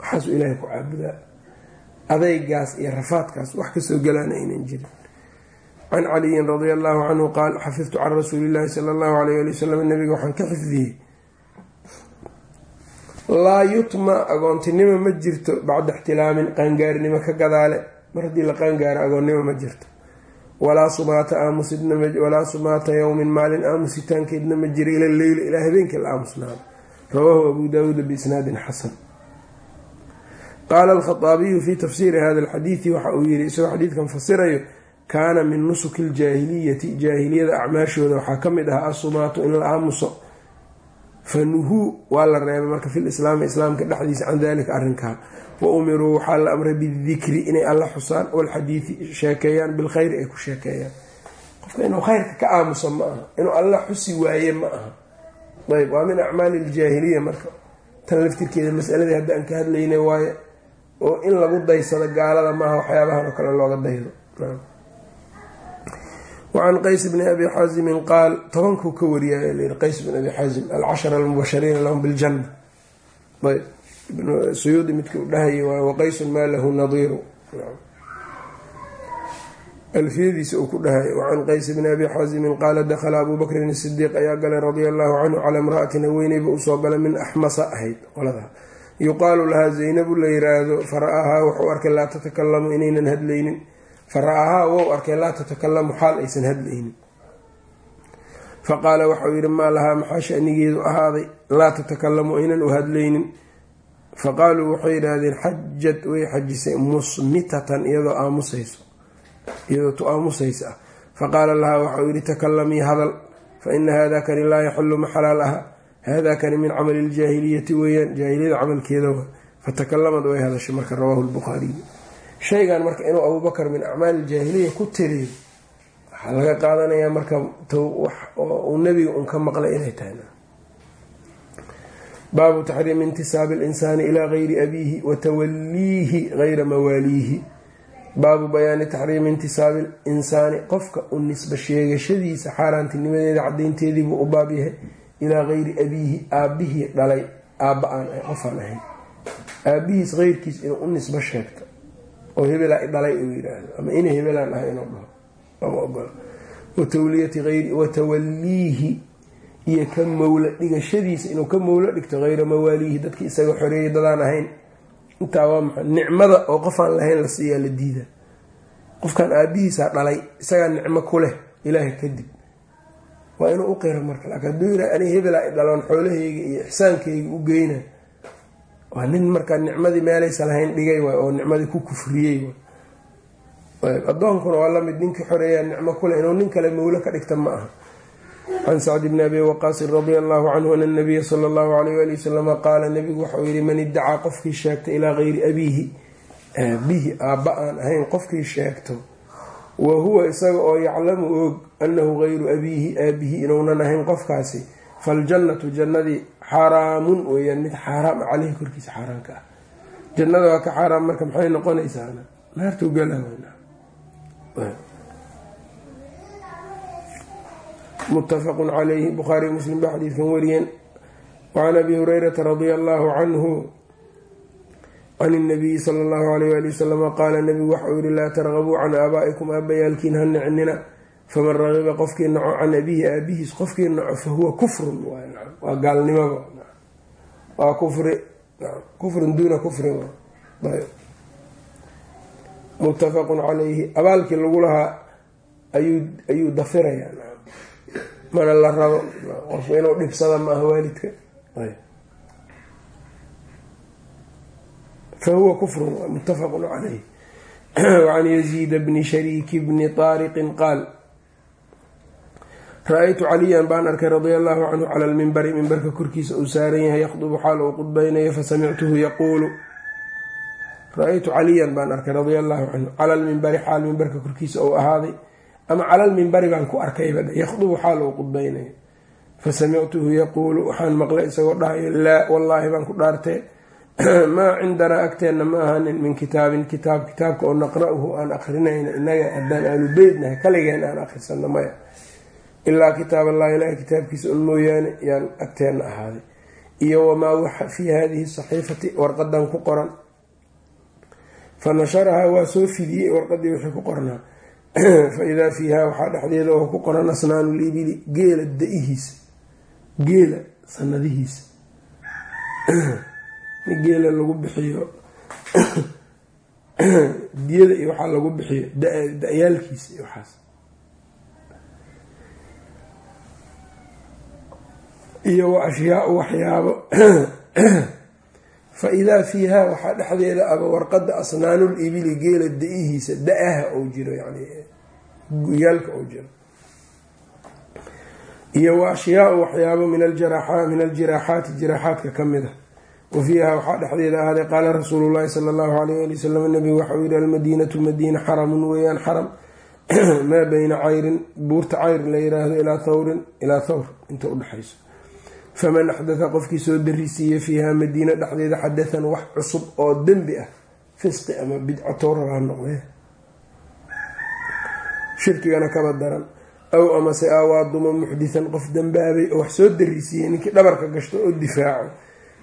waxaasuu ilaahay ku caabudaa. Adaygaas iyo rafaadkaas wax ka soo galaana aynan jirin. Can caliyin radia allahu canhu qaal xafidtu can rasuuli illaahi sala allahu alayh ali wasalam nabiga waxaan ka xifdiyey. Laa yutma agoontinimo ma jirto bacda ixtilaamin qaangaarinimo ka gadaale. Mar haddii la qaangaaro agoonnimo ma jirto walaa sumaata aamusidnawalaa sumaata yowmin maalin aamusitaankeedna ma jiro ila leyli ilaa habeenkii la aamusnaado rawaahu abu daawuuda biisnaadin xasan. Qaala alkhaaabiyu fii tafsiiri hada alxadiidi waxa uu yihi isagoo xadiidkan fasirayo kaana min nusuki ljaahiliyati jaahiliyada acmaashooda waxaa ka mid ah asumaatu in la aamuso fanuhuu waa la reebay marka fil islaami islaamka dhexdiisa can dalika arrinkaa wa umiruu waxaa la amray bidikri inay alla xusaan walxadiidi sheekeeyaan bilkhayri ay ku sheekeeyaan. Qofka inuu khayrka ka aamuso ma aha inuu alla xusi waaye ma aha. Ayb waa min acmaali iljaahiliya marka. Tan laftirkeeda masaladii hadda aan ka hadlaynay waaye oo in lagu daysado gaalada maaha waxyaabahan oo kale looga daydo wacan qays bni abi xaasimin qaal tobankuu ka wariyay lyii qays bn abi xaasim alcashara almubashariina lahum biljana suyuudi midkii u dhahayay waqaysun maa lahu nadiiru alfiyadiisa uu ku dhahayay wacan qays bni abi xaasimin qaala dakhala abuu bakrin isidiiq ayaa galay radia allahu canhu calaa imra'atin haweeneyba u soo galay min axmasa ahayd qolada yuqaalu lahaa zaynabu la yiraahdo fara-ahaa wuxuu arkay laa tatakalamu inaynan hadlaynin fara-ahaa wou arkay laa tatakalamu xaal aysan hadlaynin faqaala waxau yihi maa lahaa maxaa shanigeedu ahaaday laa tatakalamu aynan u hadlaynin. Faqaaluu waxay yidhaahdeen xajad way xajisay musmitatan iyadoo aamusayso iyadoo tu aamusaysa ah faqaala lahaa waxau yihi takalamii hadal fa ina hada kani laa yaxulu ma xalaal aha hada kani min camali ljaahiliyati weeyaan jaahiliyada camalkeeda wa fatakalamad way hadashay marka rawaahu lbukhaariy shaygan marka inuu abubakar min acmaali iljaahiliya ku tiriyo waxaa laga qaadanayaa marka uu nebiga un ka maqlay inay tahay. Baabu taxriimi intisaabi alinsaani ilaa gayri abiihi wa tawaliihi mawaaliihi. Baabu bayaani taxriimi intisaabi insaani qofka u nisba sheegashadiisa xaaraantinimadeeda cadaynteediibuu u baab yahay ilaa gayri abiihi aabihii dhalay aabba aan qofaan ahayn. Aabihiis keyrkiis inuu u nisbo sheegto oo hebelaa i dhalay uu yidhaahdo ama ina hebelaan ahay inuu dhaho lama ogola watawliyati ayri watawaliihi iyo ka mawla dhigashadiisa inuu ka mawlo dhigto hayra mawaaliihi dadkii isaga xoreeyay dadaan ahayn. Intaa waa maxay? Nicmada oo qofaan lahayn la siiyaa la diida qofkan aabihiisaa dhalay isagaa nicmo ku leh ilaahay kadib waa inuu u qira marka laakiin hadduu yidhaha ani hebelaa i dhaloon xoolahayga iyo ixsaankayga u geyna waa nin markaa nicmadii meelaysa lahayn dhigay waay oo nicmadii ku kufriyey adoonkuna waa la mid ninkii xoreeyaa nicmo kuleh inuu nin kale mawlo ka dhigta ma aha. Can sacd bni abi waqaasin radia allahu canhu ana nabiya sala allahu alayh wali wasalama qaala nabigu waxauu yihi man iddacaa qofkii sheegta ilaa gayri abiihi aabihi aabba aan ahayn qofkii sheegto. Wa huwa isaga oo yaclamu og annahu gayru abiihi aabihi inuunan ahayn qofkaasi. Faljannatu jannadii xaaraamun weeyaan mid xaaraam caleyhi korkiisa xaaraanka ah. Jannada waa ka xaaraam marka maxay noqonaysaa naartuu gala mutafaqun calayhi bukhaari muslim baa xadiidkan wariyeen. Wacan abi hurayrata radia allahu canhu can inabiyi sala allahu alayh ali wasalama qaala nabigu waxauu yihi laa targabuu can aabaa'ikum aabayaalkiin ha nicnina faman ragiba qofkii naco can abihi aabihiis qofkii naco fahuwa kufrun waa gaalnimaba waa kufri kufrun duuna kufrin muttafaqun calayhi. Abaalkii lagu lahaa ayuu dafirayaa mana la rabo qofku inuu dhibsada maaha waalidka. Fahuwa kufrun muttafaqun calayh wacan yaziida bni shariiki bni taariqin qaal ra'aytu caliyan baan arkay radia allahu canhu cala lmimbari mimbarka korkiisa uu saaran yahay yaqdubu xaal uu qudbaynayo fasamictuhu yaquulu. Ra'aytu caliyan baan arkay radia allahu canhu cala lmimbari xaal mimbarka korkiisa uu ahaaday ama cala lmimbari baan ku arkayba yaqdubu xaal uu qudbaynayo fasamictuhu yaquulu waxaan maqlay isagoo dhahayo laa wallaahi baan ku dhaartee maa cindanaa agteenna ma ahanin min kitaabin kitaab kitaabka oo naqra-uhu aan akrinayno inaga haddaan aanu beydnahay kaligeen aan akhrisanno maya ilaa kitaab allahi ilahi kitaabkiisa un mooyaane yaan agteenna ahaaday. Iyo wamaa waxa fii hadihi saxiifati warqadan ku qoran. Fa nasharahaa waa soo fidiyey warqadii wixii ku qornaa. Fa idaa fiihaa waxaa dhexdeeda oo ku qoran asnaanu libili geela da'ihiisa geela sanadihiisa geela lagu bixiyo. Diyada iyo waxaa lagu bixiyo da-yaalkiisa iyo waxaas iyo wa waxyaabo. Fa idaa fiihaa waxaa dhexdeeda aba warqada asnaanul ibili geela da'ihiisa da'aha ou jiro yani yaalka ou jiro. Iyo wa ashyaau waxyaabo min aljiraaxaati jiraaxaadka ka mid a wa fiiha waxaa dhexdeeda ahaaday qaala rasuulu llahi sala allahu alayh ali wasalam nabigu waxauu yihi almadiinatu madiina xaramun weeyaan xaram. Maa beyna cayrin buurta cayr la yiraahdo ilaa thawrin ilaa thawr inta udhexayso faman axdatha qofkii soo darisiiya fiiha madiina dhexdeeda xadathan wax cusub oo dembi ah fisqi ama bidco towrara noqdee. Shirkigana kaba daran. Aw amase aawaa duma muxditan qof dambaabay oo wax soo darisiiyey ninkii dhabarka gashto oo difaaco.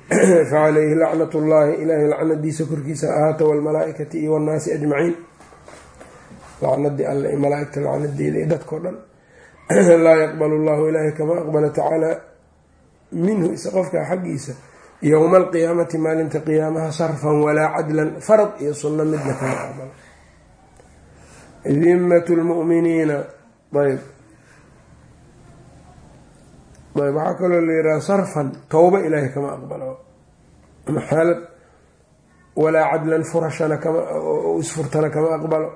Facalayhi lacnat ullaahi ilaahay lacnadiisa korkiisa ahaata walmalaaikati iyo wannaasi ajmaciin. Lacnadii alle malaaigta lacnadeeda iyo dadkao dhan. Laa yaqbal llahu ilaahay kama aqbala tacaala minhu qofka xaggiisa yowma alqiyaamati maalinta qiyaamaha sarfan walaa cadlan farad iyo sunno midna kama aqbalo. Dimat lmuminiina ayb. Ayb waxaa kaloo la yiraha sarfan towba ilaahay kama aqbalo. Ama xaalad walaa cadlan furashana isfurtana kama aqbalo.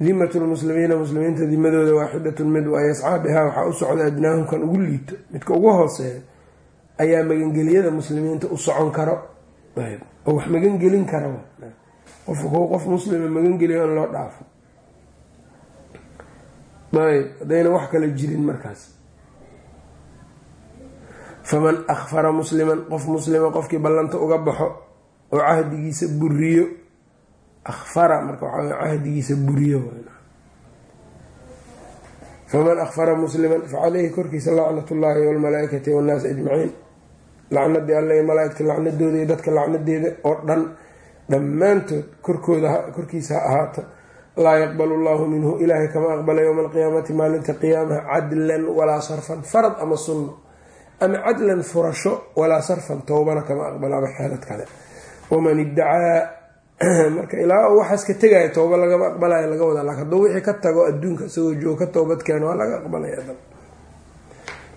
Dimat lmuslimiina muslimiinta dimadooda waaxidatun mid waa yascaa bihaa waxaa u socda adnaahum kan ugu liito midka ugu hooseeya ayaa magangeliyada muslimiinta u socon karo. Oo wax magangelin kara qofku qof muslima magangeliyo in loo dhaafo. Ayb. Haddayna wax kala jirin markaas. Faman akfara musliman qof muslima qofkii ballanta uga baxo oo cahdigiisa buriyo akfara marka waxaa cahdigiisa buriyo faman akfara musliman facaleyhi korkiisa lacnat ullaahi walmalaaikati wannaasi ajmaciin lacnadii alle malaaigta lacnadooda iyo dadka lacnadeeda oo dhan dhammaantood korkiisa ha ahaata laa yaqbalu llahu minhu ilaahay kama aqbala yowma alqiyaamati maalinta qiyaamaha cadlan walaa sarfan farad ama sunno. Ama cadlan furasho walaa sarfan towbana kama aqbalo ama xeelad kale. Waman iddacaa marka ilaa waxaas ka tegaya tooba lagama aqbalaya laga wadaa laakiin hadduu wixii ka tago adduunka isagoo joogo ka toobad keeno waa laga aqbalaya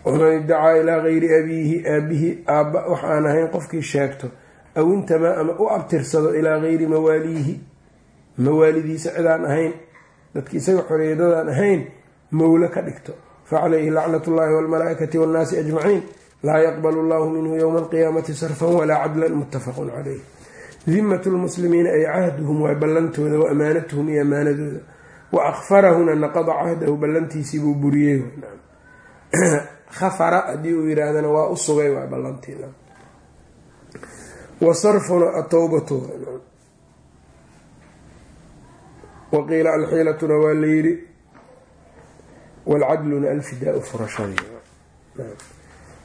waman iddacaa ilaa gayri abiihi aabihi aabba wax aan ahayn qofkii sheegto. Aw intamaa ama u abtirsado ilaa gayri mawaaliihi mawaalidiisa cidaan ahayn dadki isaga xoreeyadadaan ahayn mawlo ka dhigto. Facalayhi lacnat ullaahi walmalaaikati wannaasi ajmaciin. Laa yaqbalu llahu minhu yowma alqiyaamati sarfan walaa cadlan muttafaqun caleyh dimat lmuslimiina ay cahduhum waa ballantooda wa amaanatuhum iyo amaanadooda. Wa akfarahuna naqada cahdahu ballantiisiibuu buriyey khafara haddii uu yihaahdana waa u sugay waa ballantii wa sarfuna atowbatu waqiila alxiilatuna waa la yidhi waalcadluna alfidaau furashadii.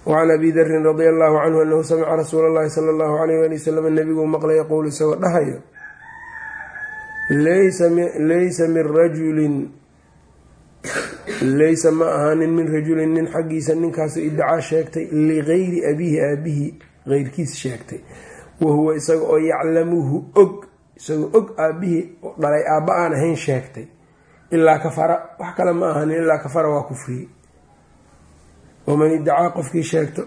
Wacan abi darin radia allahu canhu anahu samica rasuula allahi sala allahu alayh ali wasalam nabiguu maqlay yaquulu isagoo dhahayo laysa min rajulin laysa ma ahaanin min rajulin nin xaggiisa ninkaasu idacaa sheegtay ligayri abiihi aabihii keyrkiis sheegtay wahuwa isaga oo yaclamuhu og isagoo og aabihii dhalay aabba aan ahayn sheegtay ilaa kafara wax kale ma ahanin ilaa kafara waa kufriye waman idacaa qofkii sheegto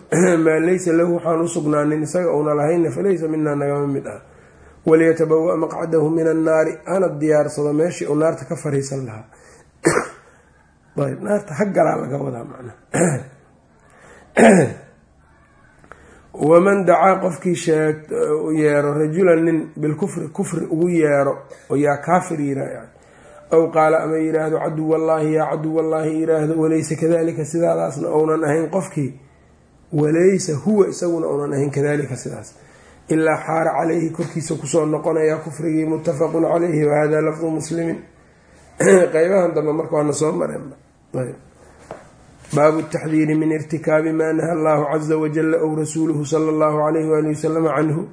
maa laysa lahu waxaan u sugnaanin isaga uuna lahayna falaysa minaa nagama mid ah waliyatabawa maqcadahu min annaari hana diyaarsado meeshii uu naarta ka fariisan lahaa naarta haggalaa laga wadaa macna. Waman dacaa qofkii sheeg yeero rajulan nin bilkufri kufri ugu yeero oo yaa kaafir yiraa aw qaala ama yiraahdo caduwallaahi yaa caduwallaahi yiraahdo walaysa kadalika sidaadaasna ounan ahayn qofkii. Walaysa huwa isaguna ounan ahayn kadalika sidaas. Ilaa xaara caleyhi korkiisa ku soo noqonaya kufrigii muttafaqun caleyhi wahada lafdu muslimin qeybahan dambe marka waana soo mareen baabu taxdiiri min irtikaabi maa naha allahu caza wajala ow rasuuluhu sala allahu alayhi waali wasalam canhu.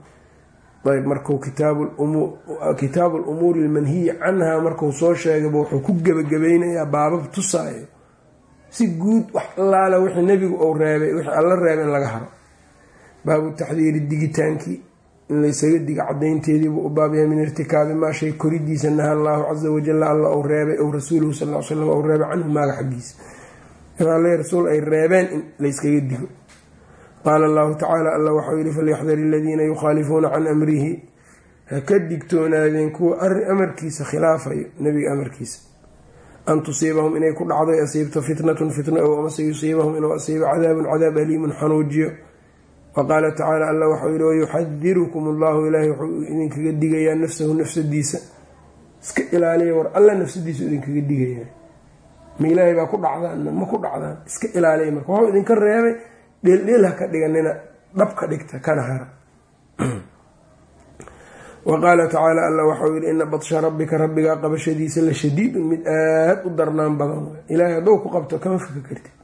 Ayb marku kitaabu lumuuri almanhiyi canha marku soo sheegayba wuxuu ku gebagabeynayaa baabab tusaayo si guud wax allaala wixii nebigu uu reebay wixii alla reebay in laga haro. Baabu taxdiiri digitaankii in laysaga diga cadaynteediibuu u baabyahay min irtikaabi maa shay koridiisa naha allahu caza wajala alla uu reebay ow rasuuluhu sal l slam uu reebay canhu maaga xaggiisa. Alle rasuul ay reebeen in layskaga digo. Qaala allahu tacaala alla waxau yihi falyaxdar aladiina yukhaalifuuna can amrihi. Ha ka digtoonaadeen kuwa amarkiisa khilaafayo nebiga amarkiisa. An tusiibahum inay ku dhacdo asiibto fitnatun fitna ow amase yusiibahum inuu asiibo cadaabun cadaab aliimun xanuujiyo wa qaala tacaala alla waxau yihi wayuxadirukum allahu ilaahay wuxuu idinkaga digayaa nafsahu nafsadiisa. Iska ilaaliya war alla nafsadiisu idinkaga digayaa. Ma ilaahay baa ku dhacdaan ma ku dhacdaan? Iska ilaaliya marka waxuu idinka reebay dheeldheel ha ka dhiganina dhab ka dhigta kana hara. Wa qaala tacaala alla waxau yihi ina badsha rabbika rabbigaa qabashadiisa la shadiidun mid aada u darnaan badan. Ilaahay haddou ku qabto kama faka kartid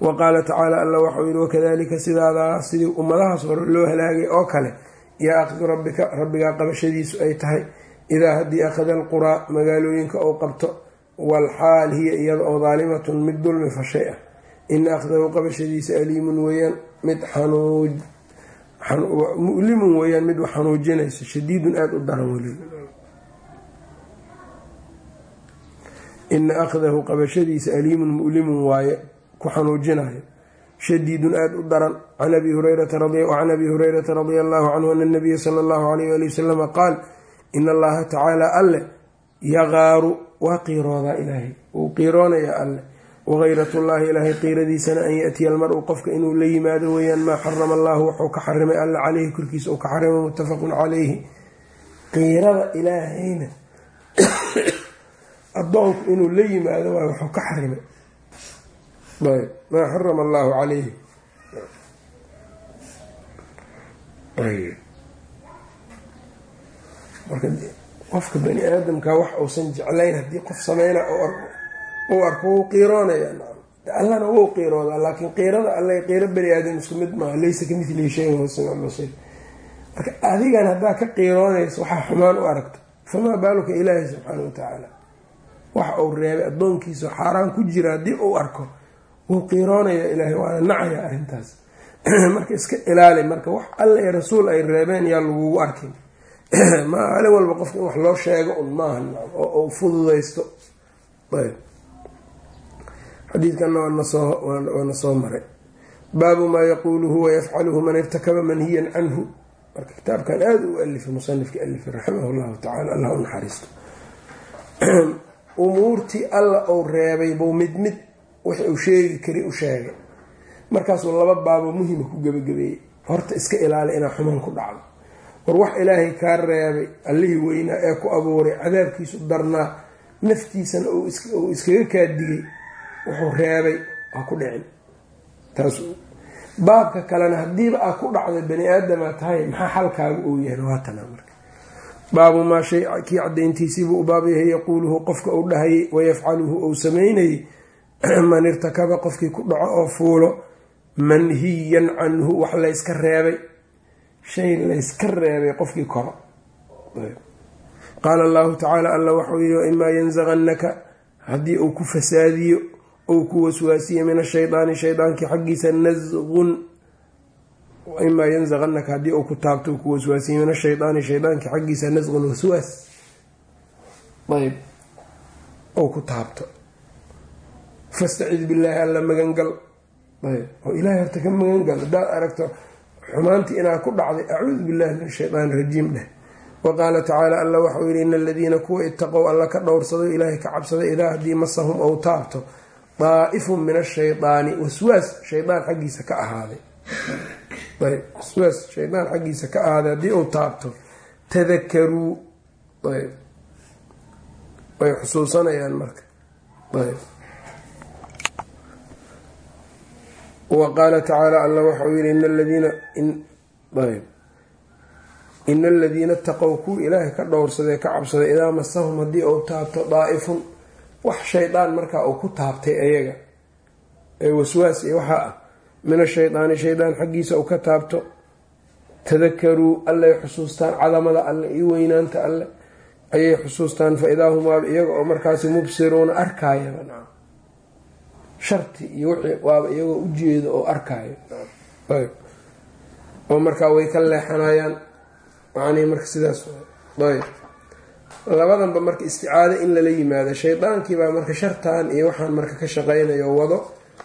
wa qaala tacaala alla waxau yihi wakadalika sidaadaa sidii ummadahaas hore loo halaagay oo kale yaa akhdu rabbika rabbigaa qabashadiisu ay tahay idaa haddii akhada alquraa magaalooyinka ou qabto walxaal hiya iyada oo daalimatun mid dulmi fashay ah ina akhdahu qabashadiisa aliimun weyaan mid mulimun weyaan mid xanuujinayso shadiidun aada u daran weli ina akhdahu qabashadiisa aliimun mulimun waaye ku xanuujinayo. Shadiidun aada u daran. Can abi hurayrata can abi hurayrata radia allahu canhu ana nabiya sala allahu alayh ali wasalama qaal in allaha tacaala alle yaqaaru waa qiiroodaa ilaahay. Wuu qiiroonayaa alle. Wagayratullaahi ilaahay qiiradiisana an yaatiya almar-u qofka inuu la yimaado weeyaan maa xarama allaahu wuxuu ka xarimay alla caleyhi korkiisa uu ka xarimay muttafaqun calayhi. Qiirada ilaahayna adoonku inuu la yimaado waay wuxuu ka xarimay ayb maa xarama allaahu caleyhi marka qofka bani aadamka wax uusan jeclayn haddii qof sameyna u arko wuu qiiroonaya allana wou qiirooda laakiin qiirada alle qiiro bani aadam isku mid maaha laysa ka midlihi shayin wasamic basiir marka adigan haddaa ka qiiroonayso waxaa xumaan u aragto. Famaa baaluka ilaahi subxaana wa tacaala waxa uu reebay addoonkiisa xaaraan ku jira haddii uu arko wuu qiiroonaya ilaahay waana nacaya arrintaas. Marka iska ilaali marka wax alla ee rasuul ay reebeen yaa lagugu arkin. Maalin walba qofka in wax loo sheego un maaha oo uu fududaysto. Ayb. Xadiidkanna waana soo maray. Baabu maa yaquuluhu wayafcaluhu man irtakaba manhiyan canhu. Marka kitaabkan aada u alifay musanifka alifay raximah llahu tacala allah u naxariisto. Umuurtii alla uu reebay buu mid mid wix uu sheegi kari u sheegay. Markaasuu laba baabo muhima ku gebagabeeyey horta iska ilaali inaa xumaan ku dhacdo. War wax ilaahay kaa reebay allihii weynaa ee ku abuuray cadaabkiisu darnaa naftiisana uu iskaga kaa digay wuxuu reebay ha ku dhicin. Taas baabka kalena haddiiba aa ku dhacday bani aadamaa tahay maxaa xalkaaga uu yahay? Waatana marka. Baabu maa shay kii cadayntiisiibuu u baab yahay yaquuluhu qofka uu dhahayay wayafcaluhu uu sameynayay man irtakaba qofkii ku dhaco oo fuulo manhiyan canhu wax layska reebay shay layska reebay qofkii koro. Qaala allahu tacaala alla waxau yihi waimaa yanzaqannaka haddii uu ku fasaadiyo ou ku waswaasiye min ashaydaani shaydaankii xaggiisa nasqun imaa yanzaqannaka haddii uu ku taabto uu ku waswaasiye min ashaydaani shaydaankii xaggiisa nasqun waswaas. Ayb. Ou ku taabto fastacid billaahi alla magangal. Oo ilaahay horta ka magangal haddaad aragto xumaantii inaad ku dhacday acuudu billahi min ashaytaan rajiim dheh wa qaala tacaala alla waxau yihi ina aladiina kuwa itaqow alla ka dhowrsaday ilaahay ka cabsaday idaa haddii masahum ou taabto daa'ifun min ashaydaani waswaas shaydaan xaggiisa ka ahaaday. Ayb. Waswaas shaydaan xaggiisa ka ahaaday haddii uu taabto tadakaruu ayb. Way xusuusanayaan marka. Ayb wa qaala tacaala alla waxau yihi ina aladiina itaqow kuwa ilaahay ka dhowrsadee ka cabsaday idaa masahum haddii uu taabto daa'ifun wax shaydaan markaa uu ku taabtay ayaga ee waswaas iyo waxaa ah min ashaydaani shaydaan xaggiisa uu ka taabto tadakaruu allay xusuustaan cadamada alle iyo weynaanta alle ayay xusuustaan fa idaa hum waaba iyaga oo markaasi mubsiruuna arkaayaba sharti iyo wixii waaba iyagoo ujeedo oo arkaayo. Oo markaa way ka leexanayaan. Macnihii marka sidaas ayb. Labadanba marka isticaado in lala yimaado shaydaankiibaa marka shartan iyo waxaan marka ka shaqeynayo wado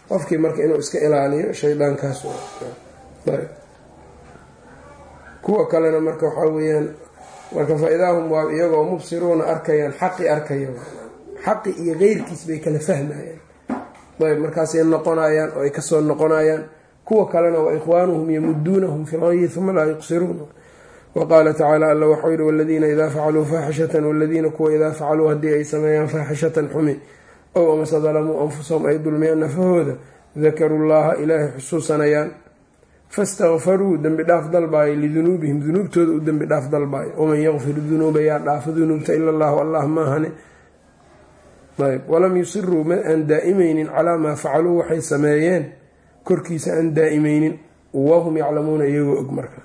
qofkii marka inuu iska ilaaliyo shaydaankaas kuwa kalena marka waxaa weyaan marka fa-idaahum waa iyagoo mubsiruuna arkayaan xaqi arkaya. Xaqi iyo keyrkiis bay kala fahmayaan ayb markaasay noqonayaan oo ay ka soo noqonayaan kuwa kalena wa ikhwaanuhum yamuduunahum fi lghayi uma laa yuqsiruun. Waqaala tacaala alla waxau yihi waladiina idaa facaluu faaxishatan waladiina kuwa idaa facaluu haddii ay sameeyaan faaxishatan xumi ow amase dalamuu anfusahum ay dulmiyaan nafahooda dakaruu llaha ilaahay xusuusanayaan. Fastakfaruu dembi dhaaf dalbaayo lidunuubihim dunuubtooda u dembi dhaaf dalbaayo waman yakfiru dunuuba yaa dhaafo dunuubta ila allahu allah maahane walam yusiruu ma aan daa'imeynin calaa maa facaluu waxay sameeyeen korkiisa aan daa'imeynin wahum yaclamuuna iyagoo og marka.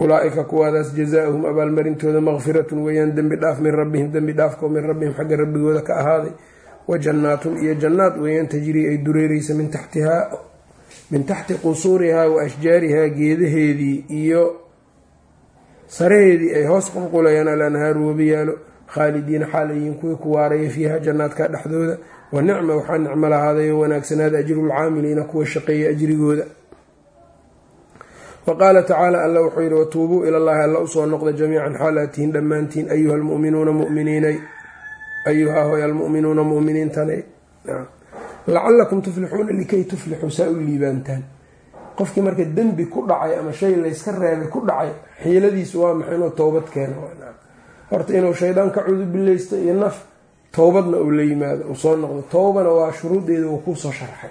Ulaa-ika kuwaadaas jazaa-uhum abaalmarintooda makfiratun weeyaan dembi dhaaf min rabbihim dembi dhaafkoo min rabbihim xagga rabbigooda ka ahaaday. Wa jannaatun iyo jannaad weeyaan tajrii ay dureereysa min taxti qusuurihaa wa ashjaarihaa geedaheedii iyo saraheedii ay hoos qulqulayaan alanhaaru webiyaalo khaalidiina xaalayiin kuwii ku waaraya fiiha jannaadka dhexdooda. Wa nicma waxaa nicmo lahaaday oo wanaagsanaada ajrulcaamiliina kuwa shaqeeya ajrigooda. Wa qaala tacaala alla wuxuu yihi watuubuu ilallahi alla u soo noqda jamiican xaalaatihin dhammaantiin ayuha almu'minuuna muminiinay. Ayuha hoy almu'minuuna muminiintanay lacalakum tuflixuuna likay tuflixuu saa u liibaantaan. Qofkii marka dembi ku dhacay ama shay layska reebay ku dhacay xiiladiisu waa inuu towbad keeno horta inuu shaydaan ka cudubileysto iyo naf towbadna uu la yimaado uu soo noqdo. Towbana waa shuruudeeda wuu kuu soo sharxay.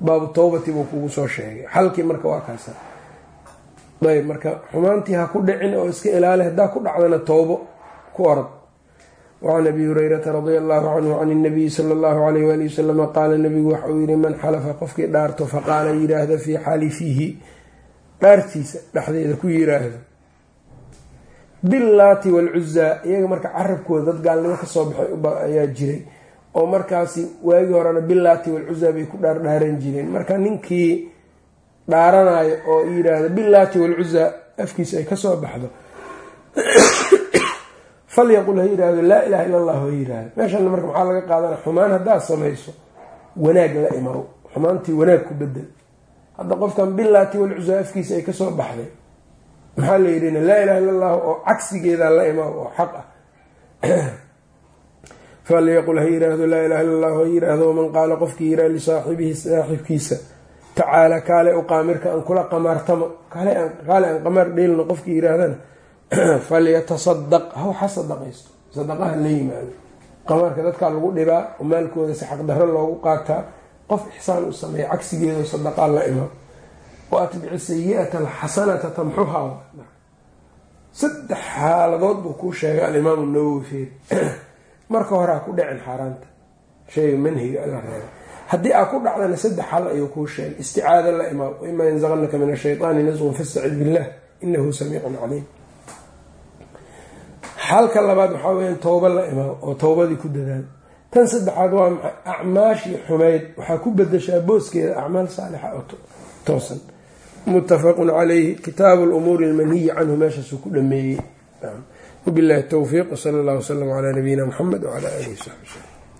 Baabu towbati buu kugu soo sheegay. Xalkii marka waa kaasa. Ayb marka xumaantii ha ku dhicin oo iska ilaali haddaa ku dhacdana towbo ku orad wacan abi hurayrata radia allahu canhu can inabiyi sala allahu alayh waali wasalama qaala nabigu waxa uu yihi man xalafa qofkii dhaarto faqaala yiraahda fii xalifihi dhaartiisa dhexdeeda ku yiraahdo billaati waalcuzaa iyaga marka carabkooda dad gaalnimo ka soo baxay ayaa jiray. Oo markaasi waagii horena billaati waalcuzaa bay ku dhaardhaaran jireen. Marka ninkii dhaaranayo oo yiraahdo billaati waalcuzaa afkiisa ay ka soo baxdo. Falyaqul ha yiraahdo laa ilaha illa allah ha yiraahdo meeshana marka maxaa laga qaadana xumaan haddaad samayso wanaag la imaw xumaantii wanaag ku bedel hadda qofkan billaati walcusaa afkiisa ay ka soo baxday maxaa la yidhina laa ilaha illa allah oo cagsigeeda la imaw oo xaq ah. Falyaqul ha yiraahdo laa ilaha illa allah ha yiraahdo waman qaala qofkii yiraa lisaaxibihi saaxibkiisa tacaala kaale u qaamirka aan kula qamaartamo kaale aan qamaar dheelno qofkii yiraahdana falyatasadaq ha sadaqaysto sadaqaha la yimaado. Qamaarka dadkaa lagu dhibaa oo maalkooda si xaqdarro loogu qaataa qof ixsaan u sameeya cagsigeeda sadaqaa la imaa wa atbici sayi-ata alxasanata tamxuhaa saddex xaaladood buu kuu sheegay alimaamu nawowi feer marka hore ha ku dhicin xaaraanta shayga manhiga la reeba haddii aa ku dhacdana saddex xal ayuu kuu sheegay isticaada la imaa ima yanzaqanaka min ashaytaani nasqun fastacid billah inahu samiicun caliim xalka labaad waxaa weyaan towba la imaado oo towbadii ku dadaal tan saddexaad waa maxay acmaashii xumayd waxaa ku bedeshaa booskeeda acmaal saalixa oo toosan muttafaqun calayhi kitaabu lumuuri almanhiyi canhu meeshaasuu ku dhameeyey. Wabillahi towfiiq wsala allah wslam calaa nabiyina muxamed wcala alihi wsaxbi